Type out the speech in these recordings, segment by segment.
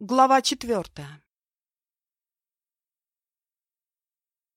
Глава четвертая.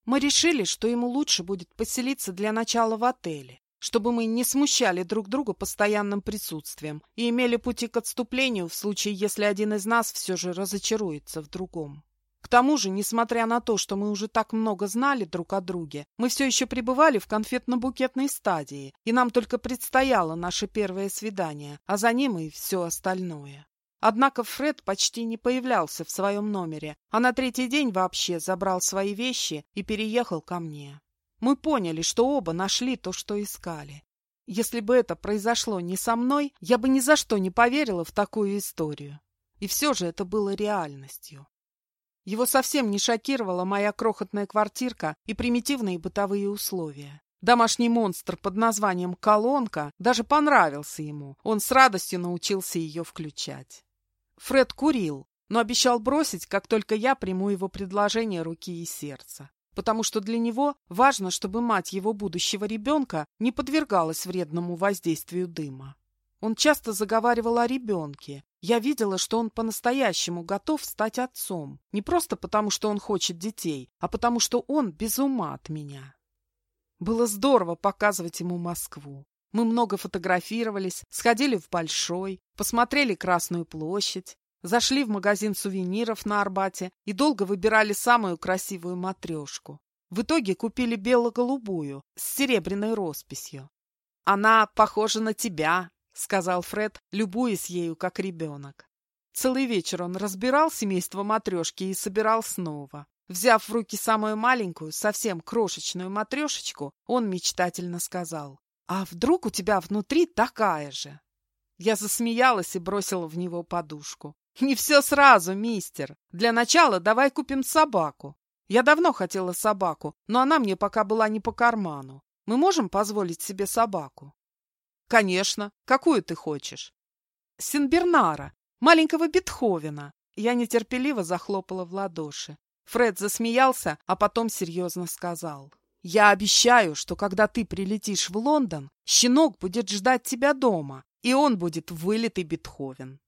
Мы решили, что ему лучше будет поселиться для начала в отеле, чтобы мы не смущали друг друга постоянным присутствием и имели пути к отступлению в случае, если один из нас все же разочаруется в другом. К тому же, несмотря на то, что мы уже так много знали друг о друге, мы все еще пребывали в конфетно-букетной стадии, и нам только предстояло наше первое свидание, а за ним и все остальное. Однако Фред почти не появлялся в своем номере, а на третий день вообще забрал свои вещи и переехал ко мне. Мы поняли, что оба нашли то, что искали. Если бы это произошло не со мной, я бы ни за что не поверила в такую историю. И все же это было реальностью. Его совсем не шокировала моя крохотная квартирка и примитивные бытовые условия. Домашний монстр под названием «Колонка» даже понравился ему. Он с радостью научился ее включать. Фред курил, но обещал бросить, как только я приму его предложение руки и сердца. Потому что для него важно, чтобы мать его будущего ребенка не подвергалась вредному воздействию дыма. Он часто заговаривал о ребенке. Я видела, что он по-настоящему готов стать отцом. Не просто потому, что он хочет детей, а потому, что он без ума от меня. Было здорово показывать ему Москву. Мы много фотографировались, сходили в Большой, посмотрели Красную площадь, зашли в магазин сувениров на Арбате и долго выбирали самую красивую матрешку. В итоге купили бело-голубую с серебряной росписью. «Она похожа на тебя», — сказал Фред, любуясь ею как ребенок. Целый вечер он разбирал семейство матрешки и собирал снова. Взяв в руки самую маленькую, совсем крошечную матрешечку, он мечтательно сказал «А вдруг у тебя внутри такая же?» Я засмеялась и бросила в него подушку. «Не все сразу, мистер. Для начала давай купим собаку. Я давно хотела собаку, но она мне пока была не по карману. Мы можем позволить себе собаку?» «Конечно. Какую ты хочешь?» «Синбернара, маленького Бетховена». Я нетерпеливо захлопала в ладоши. Фред засмеялся, а потом серьезно сказал. Я обещаю, что когда ты прилетишь в Лондон, щенок будет ждать тебя дома, и он будет вылитый Бетховен.